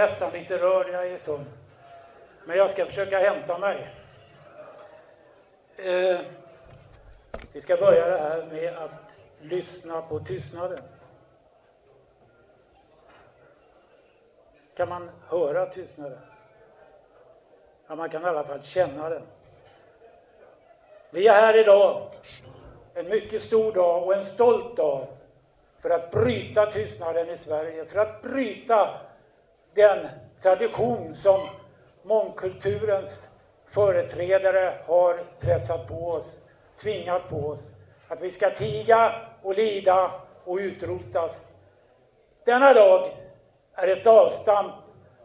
nästan lite rörd. Jag är så. Men jag ska försöka hämta mig. Eh, vi ska börja det här med att lyssna på tystnaden. Kan man höra tystnaden? Ja, man kan i alla fall känna den. Vi är här idag, en mycket stor dag och en stolt dag för att bryta tystnaden i Sverige, för att bryta den tradition som mångkulturens företrädare har pressat på oss, tvingat på oss. Att vi ska tiga och lida och utrotas. Denna dag är ett avstamp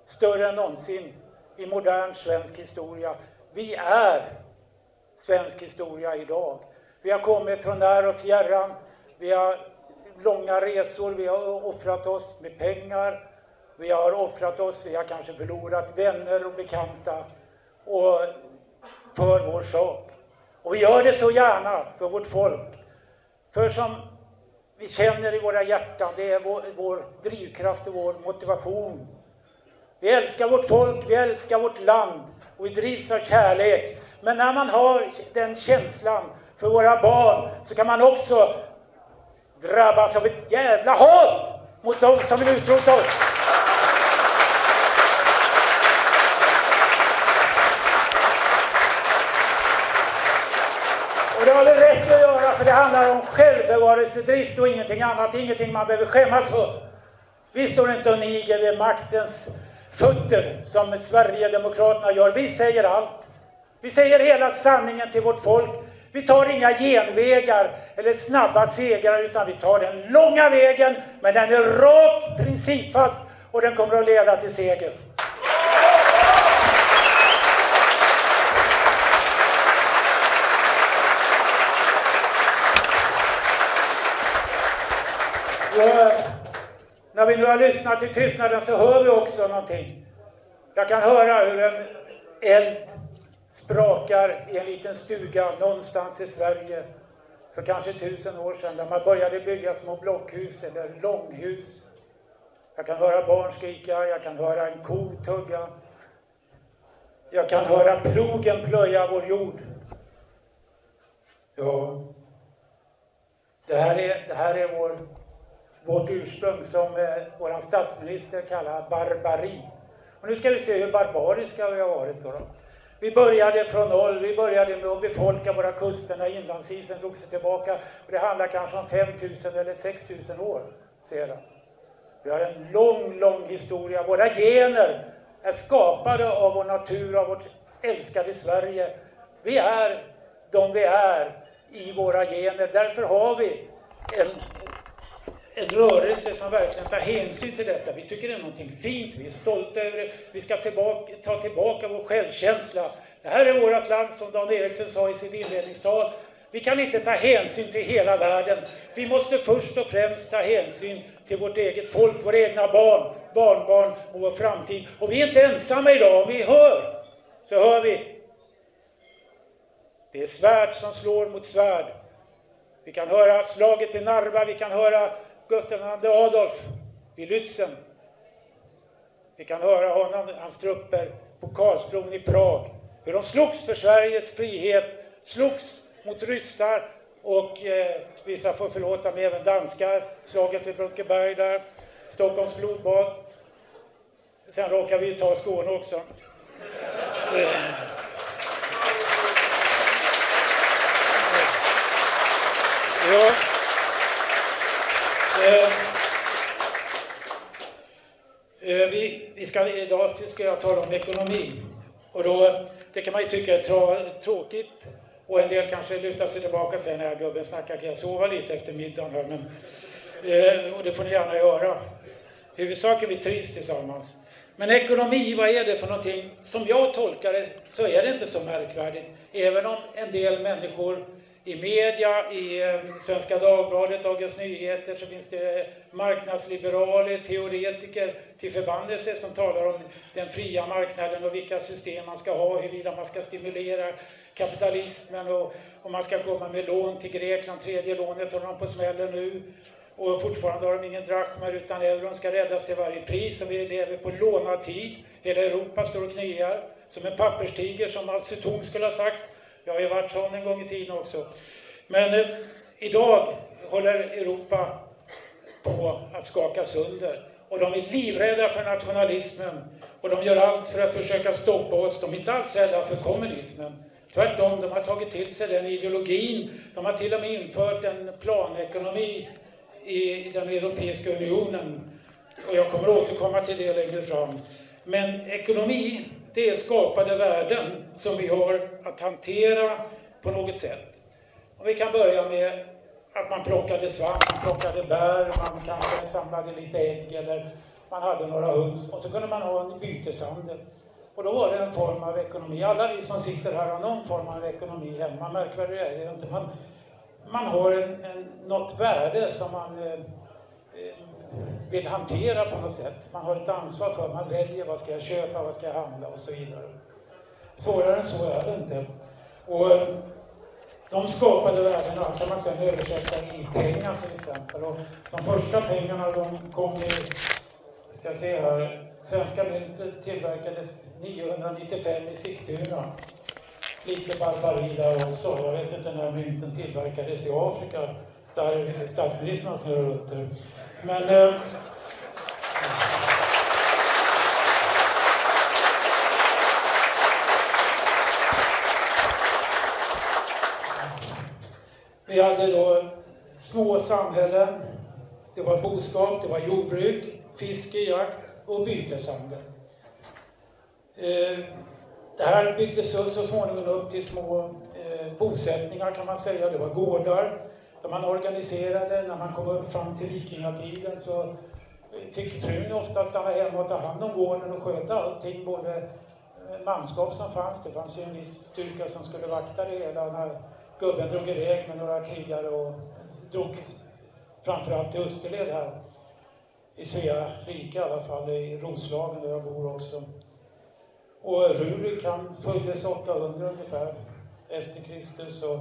större än någonsin i modern svensk historia. Vi är svensk historia idag. Vi har kommit från när och fjärran. Vi har långa resor, vi har offrat oss med pengar, vi har offrat oss, vi har kanske förlorat vänner och bekanta och för vår sak. Och vi gör det så gärna för vårt folk. För som vi känner i våra hjärtan, det är vår, vår drivkraft och vår motivation. Vi älskar vårt folk, vi älskar vårt land och vi drivs av kärlek. Men när man har den känslan för våra barn så kan man också drabbas av ett jävla hat mot dem som vill utrota oss. Och det har vi rätt att göra för det handlar om självbevarelsedrift och ingenting annat, ingenting man behöver skämmas för. Vi står inte och niger vid maktens fötter som Sverigedemokraterna gör. Vi säger allt. Vi säger hela sanningen till vårt folk. Vi tar inga genvägar eller snabba segrar utan vi tar den långa vägen men den är rak, principfast och den kommer att leda till seger. Och när vi nu har lyssnat till tystnaden så hör vi också någonting. Jag kan höra hur en eld sprakar i en liten stuga någonstans i Sverige för kanske tusen år sedan där man började bygga små blockhus eller långhus. Jag kan höra barn skrika, jag kan höra en ko tugga. Jag kan höra plogen plöja vår jord. Ja, det här är, det här är vår, vårt ursprung som eh, vår statsminister kallar barbari. Och nu ska vi se hur barbariska vi har varit. Då, då. Vi började från noll, vi började med att befolka våra kuster när inlandsisen drog sig tillbaka. Och det handlar kanske om 5000 eller 6000 år sedan. Vi har en lång, lång historia. Våra gener är skapade av vår natur, av vårt älskade Sverige. Vi är de vi är i våra gener. Därför har vi en, en rörelse som verkligen tar hänsyn till detta. Vi tycker det är någonting fint, vi är stolta över det. Vi ska tillbaka, ta tillbaka vår självkänsla. Det här är vårt land, som Dan Eriksson sa i sitt inledningstal. Vi kan inte ta hänsyn till hela världen. Vi måste först och främst ta hänsyn till vårt eget folk, våra egna barn, barnbarn och vår framtid. Och vi är inte ensamma idag. Om vi hör, så hör vi. Det är svärd som slår mot svärd. Vi kan höra slaget vid Narva, vi kan höra Gustav II Adolf vid Lützen. Vi kan höra honom, hans trupper på Karlsbron i Prag. Hur de slogs för Sveriges frihet, slogs mot ryssar och eh, vissa får förlåta mig, även danskar. Slaget vid Brunkeberg där, Stockholms blodbad. Sen råkar vi ju ta Skåne också. Eh. Ja. Eh, eh, vi, vi ska, idag ska jag tala om ekonomi. Och då, det kan man ju tycka är tra, tråkigt. Och en del kanske lutar sig tillbaka och säger när gubben snackar kan jag sova lite efter middagen här. Men, eh, och det får ni gärna göra. Huvudsaken vi trivs tillsammans. Men ekonomi, vad är det för någonting? Som jag tolkar det så är det inte så märkvärdigt. Även om en del människor i media, i eh, Svenska Dagbladet, Dagens Nyheter så finns det marknadsliberaler, teoretiker till förbannelse som talar om den fria marknaden och vilka system man ska ha, huruvida man ska stimulera kapitalismen och om man ska komma med lån till Grekland, tredje lånet håller de på smällen nu. Och fortfarande har de ingen drachmer utan euron ska räddas till varje pris och vi lever på lånad tid. Hela Europa står och kniar som en papperstiger som Mao Zedong skulle ha sagt. Jag har ju varit sån en gång i tiden också. Men eh, idag håller Europa på att skaka sönder. Och de är livrädda för nationalismen. Och de gör allt för att försöka stoppa oss. De är inte alls rädda för kommunismen. Tvärtom, de har tagit till sig den ideologin. De har till och med infört en planekonomi i den Europeiska unionen. Och jag kommer återkomma till det längre fram. Men ekonomi, det är skapade värden som vi har att hantera på något sätt. Och vi kan börja med att man plockade svamp, man plockade bär, man kanske samlade lite ägg eller man hade några höns och så kunde man ha en byteshandel. Och då var det en form av ekonomi. Alla vi som sitter här har någon form av ekonomi hemma. Märkvärdigare är det inte. Man, man har en, en, något värde som man eh, vill hantera på något sätt. Man har ett ansvar för, man väljer vad ska jag köpa, vad ska jag handla och så vidare. Svårare än så är det inte. Och eh, de skapade värdena kan man sedan översätta i pengar till exempel. Och de första pengarna de kom i, ska jag se här, svenska myntet tillverkades 995 i Sigtuna. Lite barbari där också. Jag vet inte när mynten tillverkades i Afrika, där statsministern har sina rötter. Men eh, Vi hade då små samhällen. Det var boskap, det var jordbruk, fiske, jakt och byteshandel. Eh, det här byggdes så småningom upp till små eh, bosättningar kan man säga. Det var gårdar när man organiserade. När man kom upp fram till vikingatiden så fick frun ofta stanna hemma och ta hand om gården och sköta allting. Både eh, manskap som fanns, det fanns ju en viss styrka som skulle vakta det hela. När gubben drog iväg med några krigare och drog framförallt till Österled här i Svea rike i alla fall, i Roslagen där jag bor också. Och Rurik han föddes 800 ungefär efter Kristus och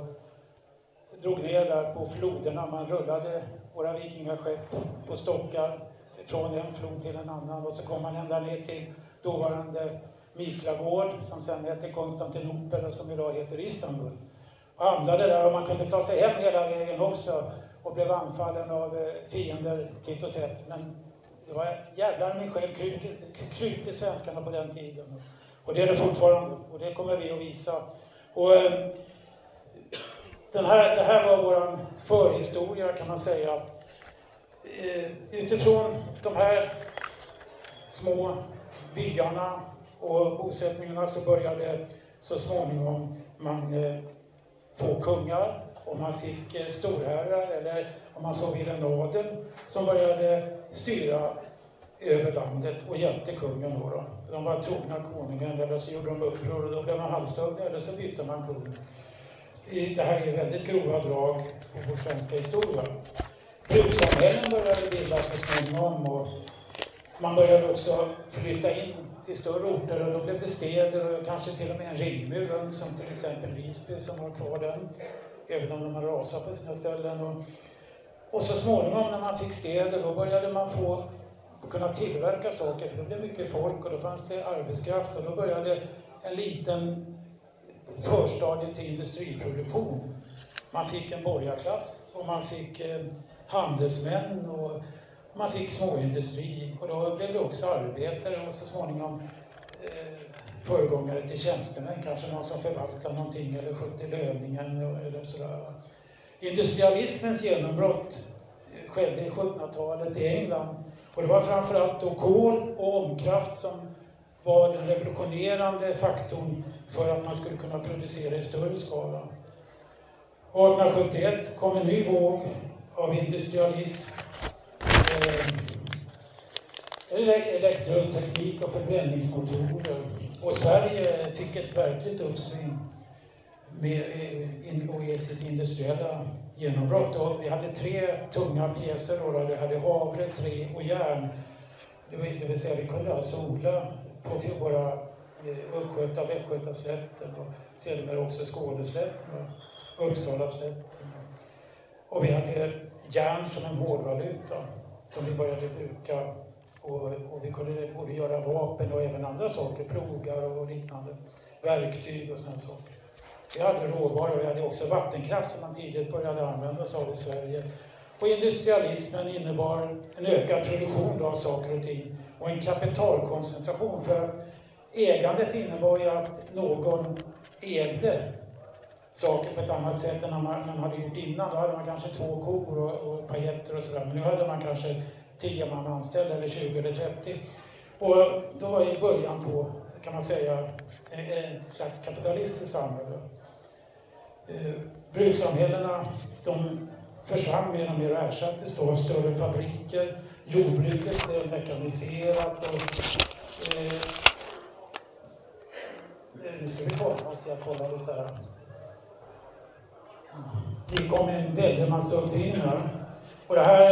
drog ner där på floderna. Man rullade våra vikingaskepp på stockar från en flod till en annan och så kom man ända ner till dåvarande Miklagård som sen hette Konstantinopel och som idag heter Istanbul och handlade där och man kunde ta sig hem hela vägen också och blev anfallen av eh, fiender titt och tätt. Men det var jävlar min själ kryp i svenskarna på den tiden. Och det är det fortfarande och det kommer vi att visa. Och, eh, den här, det här var vår förhistoria kan man säga. Eh, utifrån de här små byarna och bosättningarna så började så småningom man eh, få kungar och man fick eh, storherrar, eller om man så vill en adel, som började styra över landet och hjälpte kungen. Då, då. De var trogna konungen, eller så gjorde de uppror och då blev man halshuggna eller så bytte man kung. Det här är väldigt grova drag i vår svenska historia. Brukssamhällen började bildas så småningom och man började också flytta in till större orter och då blev det städer och kanske till och med en ringmur runt som till exempel Visby som har kvar den, även om de har rasat på sina ställen. Och, och så småningom när man fick städer då började man få kunna tillverka saker för det blev mycket folk och då fanns det arbetskraft och då började en liten förstadiet till industriproduktion. Man fick en borgarklass och man fick eh, handelsmän och man fick småindustri och då blev det också arbetare och så småningom eh, föregångare till tjänstemän, kanske någon som förvaltar någonting eller skötte löningen eller sådär. Industrialismens genombrott eh, skedde i 1700-talet i England och det var framförallt då kol och ångkraft som var den revolutionerande faktorn för att man skulle kunna producera i större skala. 1871 kom en ny våg av industrialism eh, elektroteknik och förbränningsmotorer. Och Sverige fick ett verkligt uppsving med, eh, och i sitt industriella genombrott. Och vi hade tre tunga pjäser då, då. vi hade havre, trä och järn. Det vill, det vill säga vi kunde alltså odla på våra eh, Östgöta, Västgötaslätten och sedermera också Skåneslätten och Uppsalaslätten. Och vi hade järn som en hårdvaluta som vi började bruka. Och, och vi kunde både göra vapen och även andra saker, plogar och liknande. Verktyg och sådana saker. Vi hade råvaror, vi hade också vattenkraft som man tidigt började använda sig av i Sverige. Och industrialismen innebar en ökad produktion av saker och ting och en kapitalkoncentration. För ägandet innebar ju att någon ägde saker på ett annat sätt än man, man hade gjort innan. Då hade man kanske två kor och, och ett par getter och sådär. Men nu hade man kanske tio man anställda, eller 20 eller 30. Och då var det början på, kan man säga, ett slags kapitalistiskt samhälle. Eh, brukssamhällena, de försvann mer och mer och ersattes då av större fabriker. Jordbruket blev mekaniserat och eh, eh, nu ska vi kolla, måste jag kolla lite här. Det kom en väldig massa uppfinningar. Och det här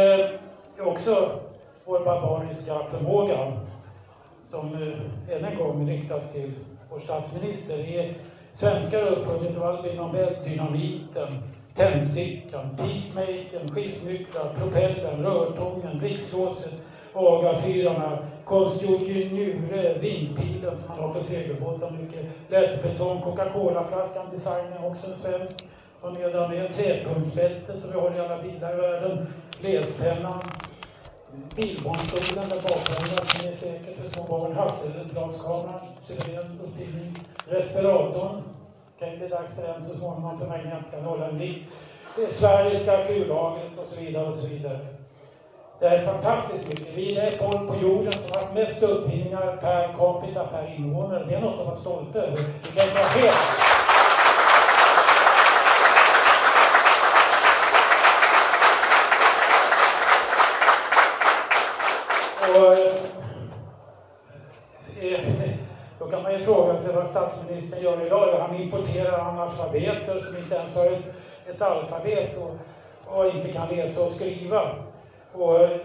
är också vår barbariska förmåga som eh, än en gång riktas till vår statsminister. Vi svenskar har uppfunnit Nobel, dynamiten, tändstickan, peacemakern, skiftnycklar, propellern, rörtången, blixtlåset, agafyrarna, konstgjord njure, vindpilen som man har på segelbåtar mycket, lättbetong, Coca-Cola-flaskan, designen också en svensk, och nedan det träpunktsbältet som vi har i alla bilar i världen, läspennan, bilbarnstolen där bakhållna som är säker för små barn, Hasselbladskameran, suverän uppfinning, respiratorn, Tänk ju dags för den så småningom för mig när jag inte kan hålla en liv. Sveriges kullagret och så vidare och så vidare. Det är fantastiskt mycket. Vi är det folk på jorden som har haft mest uppfinningar per capita per invånare. Det är något att vara stolt över. Det kan vara helt Och, eh, då kan man ju fråga sig vad statsministern gör idag. Han importerar analfabeter som inte ens har ett, ett alfabet och, och, inte kan läsa och skriva. Och eh,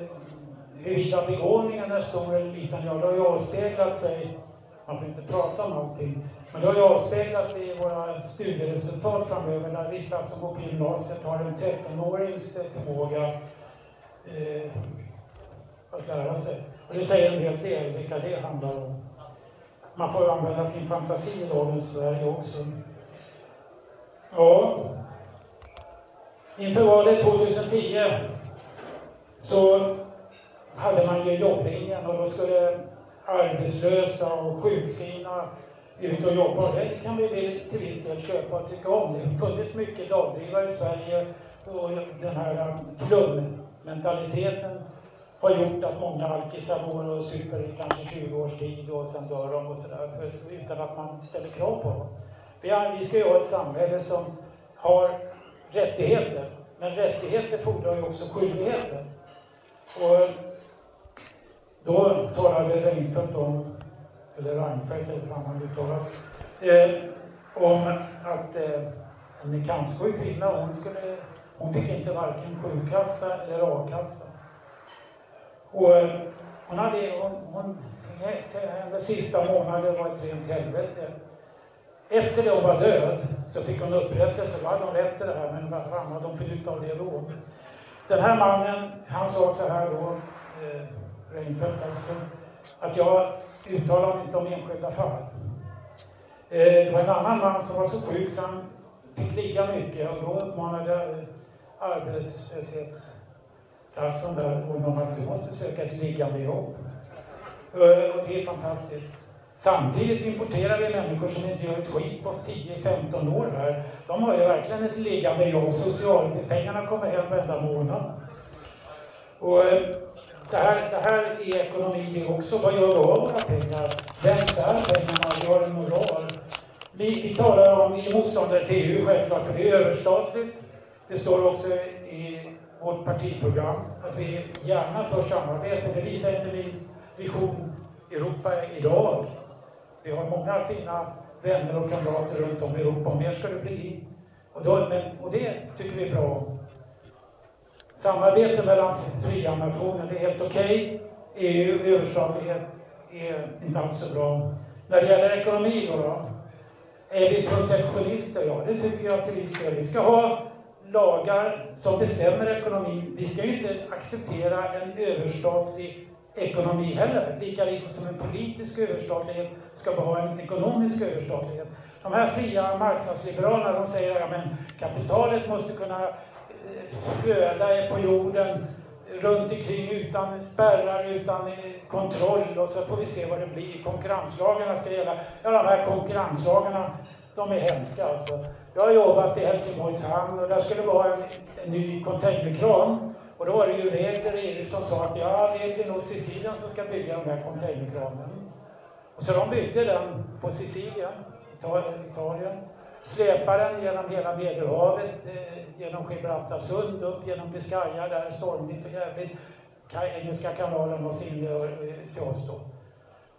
huruvida begåvningen är stor eller liten, ja det har ju avspeglat sig, man får inte prata om allting, men det har ju avspeglat sig i våra studieresultat framöver när vissa som går på gymnasiet har en 13-årings förmåga eh, att lära sig. Och det säger en hel del vilka det handlar om. Man får använda sin fantasi i dagens Sverige också. Ja. Inför valet 2010 så hade man ju jobblinjen och då skulle arbetslösa och sjukskrivna ut och jobba. Och det kan vi till viss del köpa och tycka om. Det har funnits mycket dagdrivare i Sverige och den här um, flummentaliteten har gjort att många alkisar går och super i kanske 20 års tid och sen dör de och sådär utan att man ställer krav på dem. Vi, har, vi ska ju ha ett samhälle som har rättigheter, men rättigheter fordrar ju också skyldigheter. Och då talade Reinfeldt om, eller Reinfeldt eller hur han uttalas, eh, om att eh, en cancersjuk kvinna, hon, skulle, hon fick inte varken sjukkassa eller a-kassa. Och eh, hon hade, hon, hon, hennes sista månader var ett rent helvete. Efter det hon var död så fick hon upprättelse. Då hade hon rätt till det här, men vad fan hade hon fyllt av det då? Den här mannen, han sa så här då, eh, Reinfeldt alltså, att jag uttalar mig inte om enskilda fall. Eh, det var en annan man som var så sjuk så han fick ligga mycket och då uppmanade arbetslöshets kassan där och de att du måste söka ett liggande jobb. Eh, och det är fantastiskt. Samtidigt importerar vi människor som inte gör ett skit på 10-15 år här. De har ju verkligen ett liggande jobb. Socialpengarna kommer hem varenda månad. Och eh, det här, det här är ekonomi det också. Vad gör vi av våra pengar? Vems är pengarna? Vi har en moral. Vi, vi talar om, vi är motståndare till EU självklart, för det är överstatligt. Det står också i vårt partiprogram att vi gärna för samarbete. Det visar inte minst Vision Europa idag. Vi har många fina vänner och kamrater runt om i Europa och mer ska det bli. Och, då, men, och det tycker vi är bra. Samarbete mellan fria nationer, är helt okej. Okay. EU, överstatlighet, är inte alls så bra. När det gäller ekonomi då, då är vi protektionister? Ja, det tycker jag till viss del. Vi ska ha lagar som bestämmer ekonomin. Vi ska ju inte acceptera en överstatlig ekonomi heller, lika lite som en politisk överstatlighet ska ha en ekonomisk överstatlighet. De här fria marknadsliberalerna de säger att kapitalet måste kunna eh, flöda på jorden runt omkring utan spärrar, utan eh, kontroll och så får vi se vad det blir. Konkurrenslagarna ska gälla. Ja, de här konkurrenslagarna, de är hemska alltså. Jag har jobbat i Helsingborgs hamn och där skulle det vara en, en ny containerkran. Och då var det ju regler som sa att ja, det är nog Sicilien som ska bygga de här containerkranen. Och så de byggde den på Sicilien, Italien. Släpade den genom hela Medelhavet, eh, genom Gibraltarsund, upp genom Biscaya, där är stormigt och jävligt. Engelska kanalen var sin eh, till oss då.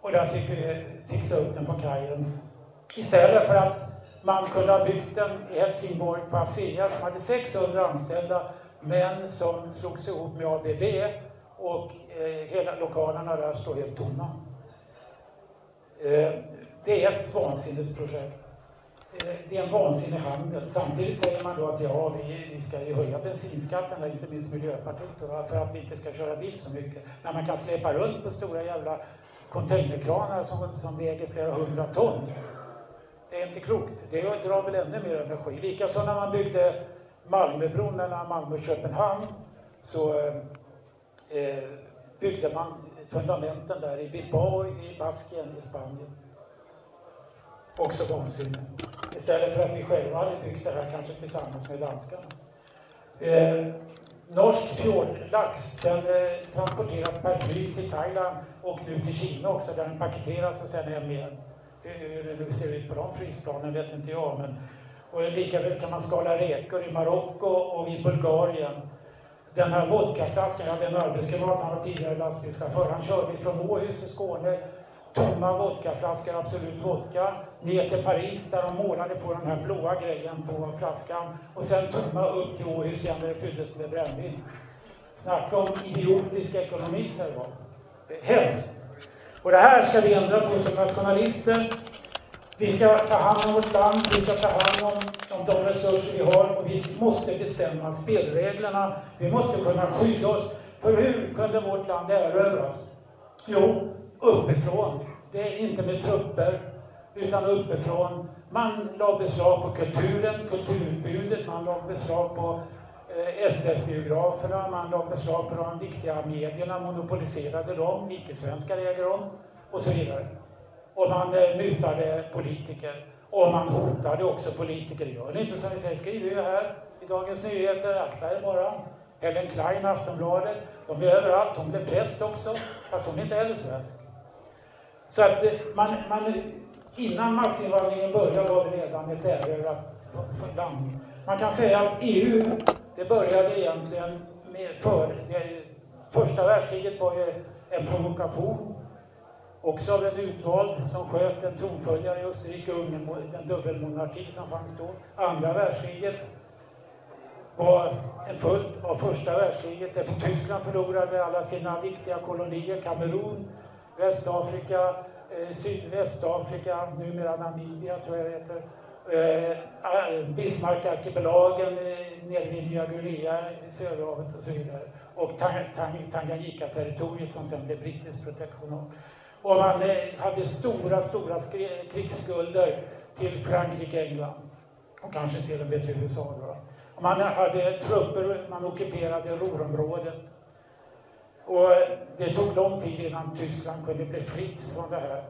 Och där fick vi eh, fixa upp den på kajen. Istället för att man kunde ha byggt den i Helsingborg på ASEA som hade 600 anställda men som slogs ihop med ABB och eh, hela lokalerna där står helt tomma. Eh, det är ett vansinnesprojekt. Eh, det är en vansinnig handel. Samtidigt säger man då att ja, vi, vi ska ju höja bensinskatten, inte minst Miljöpartiet, då, för att vi inte ska köra bil så mycket. När man kan släpa runt på stora jävla containerkranar som, som väger flera hundra ton. Det är inte klokt. Det drar väl ännu mer energi. Likaså när man byggde Malmöbron mellan Malmö och Köpenhamn så eh, byggde man fundamenten där i Bilbao i Baskien i Spanien. Också vansinne. Istället för att vi själva hade byggt det här, kanske tillsammans med danskarna. Eh, norsk fjordlax, den eh, transporteras per flyg till Thailand och nu till Kina också, där den paketeras och sen hem igen. Hur det nu ser ut på de frysplanen vet inte jag, men och likaväl kan man skala räkor i Marocko och i Bulgarien. Den här vodkaflaskan, jag hade en arbetskamrat, han var tidigare lastbilschaufför, han körde från Åhus i Skåne, tomma vodkaflaskor, Absolut Vodka, ner till Paris där de målade på den här blåa grejen på flaskan och sen tomma upp till Åhus igen där det fylldes med brännvin. Snacka om idiotisk ekonomi, säger jag. Hemskt! Och det här ska vi ändra på som nationalister. Vi ska ta hand om vårt land, vi ska ta hand om, om de resurser vi har och vi måste bestämma spelreglerna. Vi måste kunna skydda oss. För hur kunde vårt land erövras? Jo, uppifrån. Det är inte med trupper, utan uppifrån. Man la beslag på kulturen, kulturutbudet, man la beslag på Eh, SF-biograferna, man la beslag på de viktiga medierna, monopoliserade dem, icke-svenskar äger dem, och så vidare och man eh, mutade politiker. Och man hotade också politiker. Gör ni inte som vi säger, skriver ju här i Dagens Nyheter, akta er bara. Helen Klein, Aftonbladet, de är överallt. Hon blev präst också, fast hon är inte heller svensk. Så att eh, man, man, innan massinvandringen började var det redan ett erövrat land. Man kan säga att EU, det började egentligen med för, det, första världskriget var ju en provokation Också av en utvald som sköt en tronföljare i Österrike, Ungern, den dubbelmonarki som fanns då. Andra världskriget var en följd av första världskriget därför Tyskland förlorade alla sina viktiga kolonier, Kamerun, Västafrika, eh, Sydvästafrika, numera Namibia tror jag det heter. Eh, eh, eh, nere vid Nya Guinea i Söderhavet och så vidare. Och Tanganyika-territoriet som sen blev brittiskt protektionat. Och man eh, hade stora, stora krigsskulder till Frankrike, England och kanske till och med till USA. Då. Och man hade trupper, man ockuperade Ruhrområdet. Och det tog lång tid innan Tyskland kunde bli fritt från det här.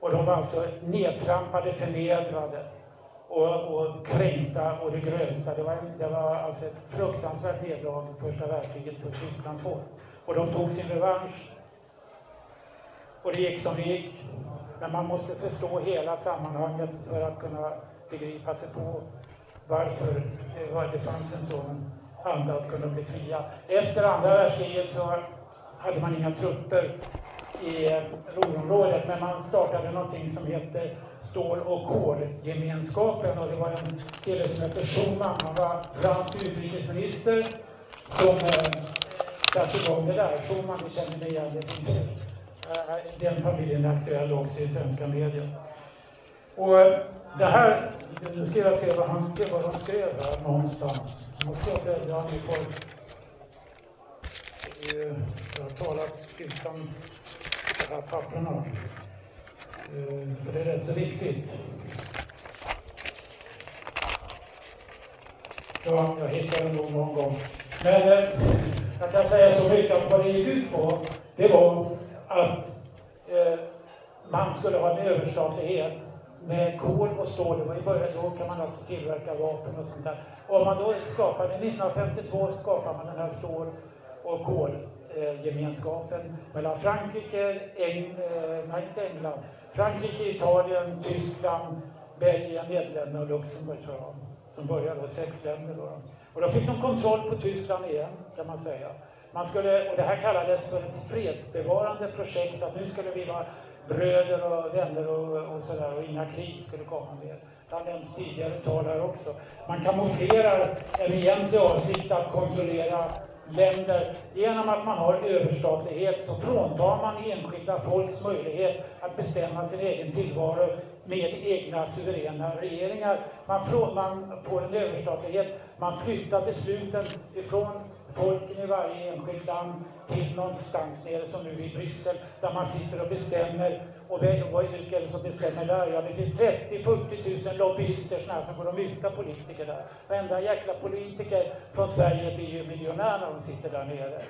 Och de var alltså nedtrampade, förnedrade och, och kränkta och det grövsta. Det var, det var alltså ett fruktansvärt nederlag i första världskriget för Tysklands folk. Och de tog sin revansch och det gick som det gick. Men man måste förstå hela sammanhanget för att kunna begripa sig på varför eh, det fanns en sån anda att kunna bli fria. Efter andra världskriget så hade man inga trupper i Ruhrområdet, men man startade någonting som hette Stål och kolgemenskapen och det var en kille som hette Schumann, han var fransk utrikesminister som eh, satte igång det där. Schumann, det känner ni igen, det finns eh, den familjen är aktuell också i svenska medier. Och eh, det här, nu ska jag se vad, han skrev, vad de skrev här någonstans. måste ha bläddrat i folk. Jag har talat utan de här papperna. För det är rätt så viktigt. Ja, jag hittar nog någon gång. Men eh, jag kan säga så mycket att vad det gick ut på, det var att eh, man skulle ha en överstatlighet med kol och stål. Det var i början, då kan man alltså tillverka vapen och sånt där. Och man då skapade, 1952 skapade man den här stål och kol eh, mellan Frankrike, Eng, eh, nej inte England, Frankrike, Italien, Tyskland, Belgien, Nederländerna och Luxemburg tror jag som började då, sex länder. Då. Och då fick de kontroll på Tyskland igen, kan man säga. Man skulle, och det här kallades för ett fredsbevarande projekt, att nu skulle vi vara bröder och vänner och, och sådär, och inga krig skulle komma mer. Det har nämnts tidigare tal här också. Man kamouflerar en egentlig avsikt att kontrollera länder. Genom att man har överstatlighet så fråntar man enskilda folks möjlighet att bestämma sin egen tillvaro med egna suveräna regeringar. Man från, man får en överstatlighet, man flyttar besluten ifrån folken i varje enskilt land till någonstans nere som nu i Bryssel, där man sitter och bestämmer. Och vilka är det som bestämmer där? Ja, det finns 30-40 000 lobbyister såna som går och mutar politiker där. Varenda jäkla politiker från Sverige blir ju miljonär när de sitter där nere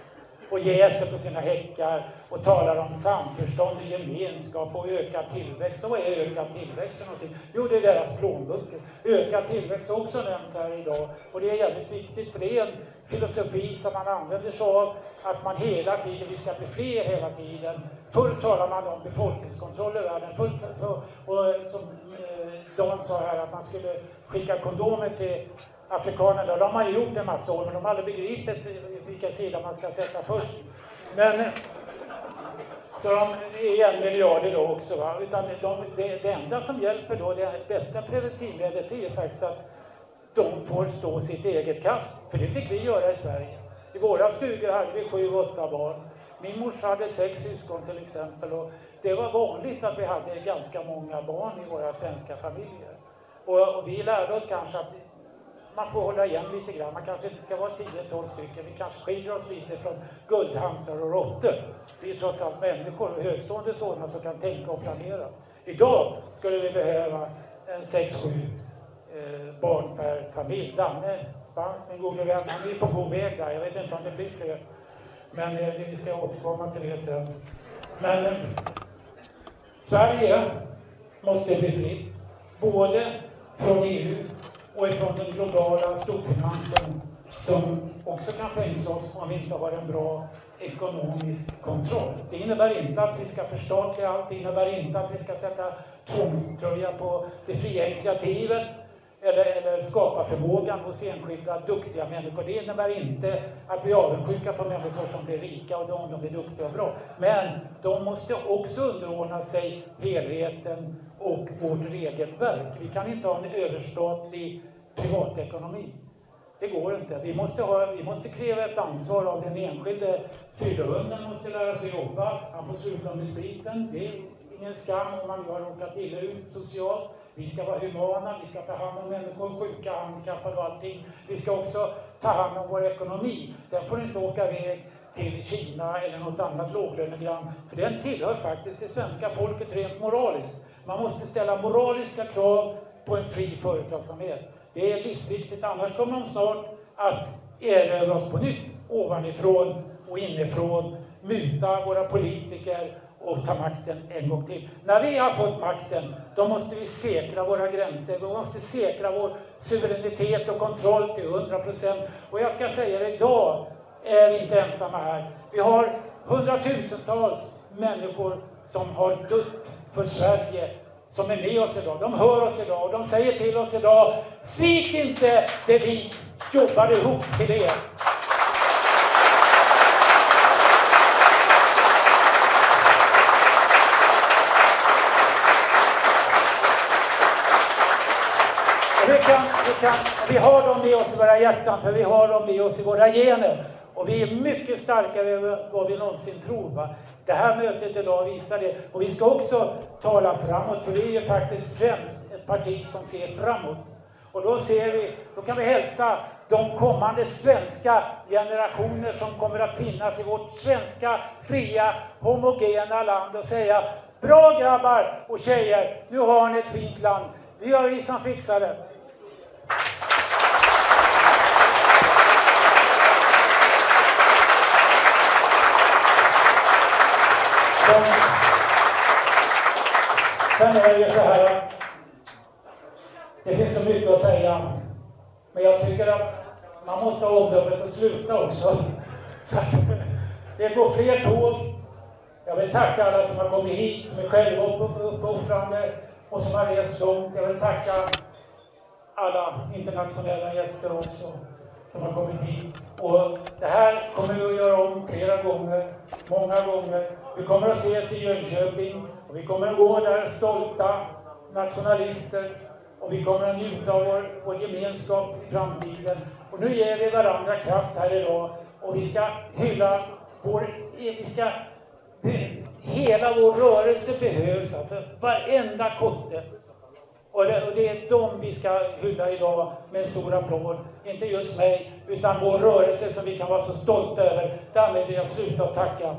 och jäser på sina häckar och talar om samförstånd och gemenskap och ökad tillväxt. Och vad är ökad tillväxt för någonting? Jo, det är deras plånböcker. Ökad tillväxt också nämns här idag och det är jävligt viktigt för det är en filosofi som man använder sig av, att man hela tiden, vi ska bli fler hela tiden. Förr talade man om befolkningskontroll i världen, förr, för, och eh, som eh, Dan sa här, att man skulle skicka kondomer till afrikanerna. De har man gjort en massa år, men de har aldrig begripit vilken sida man ska sätta först. Men, eh, så de är en miljard idag också. Va? Utan de, det, det enda som hjälper då, det bästa preventivmedlet, är ju faktiskt att de får stå sitt eget kast. För det fick vi göra i Sverige. I våra stugor hade vi sju, åtta barn. Min morsa hade sex syskon till exempel. Och det var vanligt att vi hade ganska många barn i våra svenska familjer. Och, och vi lärde oss kanske att man får hålla igen lite grann. Man kanske inte ska vara 10-12 stycken. Vi kanske skiljer oss lite från guldhamstrar och råttor. Vi är trots allt människor, högstående sådana som kan tänka och planera. Idag skulle vi behöva en 6-7 eh, barn per familj. Danne, spansk, min gode vän, han är på god väg där. Jag vet inte om det blir fler. Men eh, vi ska återkomma till det sen. Men eh, Sverige måste bli fritt. Både från EU och ifrån den globala storfinansen som också kan fängsla oss om vi inte har en bra ekonomisk kontroll. Det innebär inte att vi ska förstatliga allt, det innebär inte att vi ska sätta tvångströja på det fria initiativet eller, eller skapa förmågan hos enskilda duktiga människor. Det innebär inte att vi är avundsjuka på människor som blir rika och de, de blir duktiga och bra. Men de måste också underordna sig helheten och vårt regelverk. Vi kan inte ha en överstatlig privatekonomi. Det går inte. Vi måste, ha, vi måste kräva ett ansvar av den enskilde. Fyrhunden måste lära sig jobba. Han får sluta med spriten. Det är ingen skam om man har råkat illa ut socialt. Vi ska vara humana, vi ska ta hand om människor, sjuka, handikappade och allting. Vi ska också ta hand om vår ekonomi. Den får inte åka iväg till Kina eller något annat låglönegram, för den tillhör faktiskt det svenska folket rent moraliskt. Man måste ställa moraliska krav på en fri företagsamhet. Det är livsviktigt, annars kommer de snart att erövra oss på nytt ovanifrån och inifrån, muta våra politiker och ta makten en gång till. När vi har fått makten, då måste vi säkra våra gränser. Vi måste säkra vår suveränitet och kontroll till 100 procent. Och jag ska säga det, idag är vi inte ensamma här. Vi har hundratusentals människor som har dött för Sverige som är med oss idag. De hör oss idag och de säger till oss idag, svik inte det vi jobbar ihop till er. Vi, kan, vi, har dem med oss i våra hjärtan, för vi har dem med oss i våra gener. Och vi är mycket starkare än vad vi någonsin tror. Va? Det här mötet idag visar det. Och vi ska också tala framåt, för vi är ju faktiskt främst ett parti som ser framåt. Och då ser vi, då kan vi hälsa de kommande svenska generationer som kommer att finnas i vårt svenska, fria, homogena land och säga Bra grabbar och tjejer, nu har ni ett fint land. Det gör vi som fixar det. Sen är det ju så här det finns så mycket att säga. Men jag tycker att man måste ha omdömet att sluta också. Så att det går fler tåg. Jag vill tacka alla som har kommit hit, som är själva uppoffrande och som har rest långt. Jag vill tacka alla internationella gäster också som har kommit hit. Och det här kommer vi att göra om flera gånger, många gånger. Vi kommer att ses i Jönköping och vi kommer att gå där stolta nationalister och vi kommer att njuta av vår, vår gemenskap i framtiden. Och nu ger vi varandra kraft här idag och vi ska hylla vår, vi ska, hela vår rörelse behövs, alltså varenda kotte. Och det, och det är dem vi ska hylla idag med en stor applåd. Inte just mig, utan vår rörelse som vi kan vara så stolta över. Därmed vill jag sluta och tacka.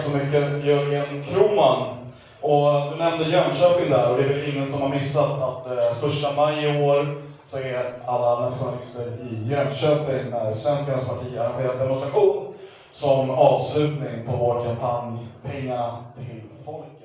Tack så mycket Jörgen Kroman. Och du nämnde Jönköping där och det är väl ingen som har missat att eh, första maj i år så är alla nationalister i Jönköping när Svenskarnas parti arrangerar demonstration som avslutning på vår kampanj Pengar till folk”.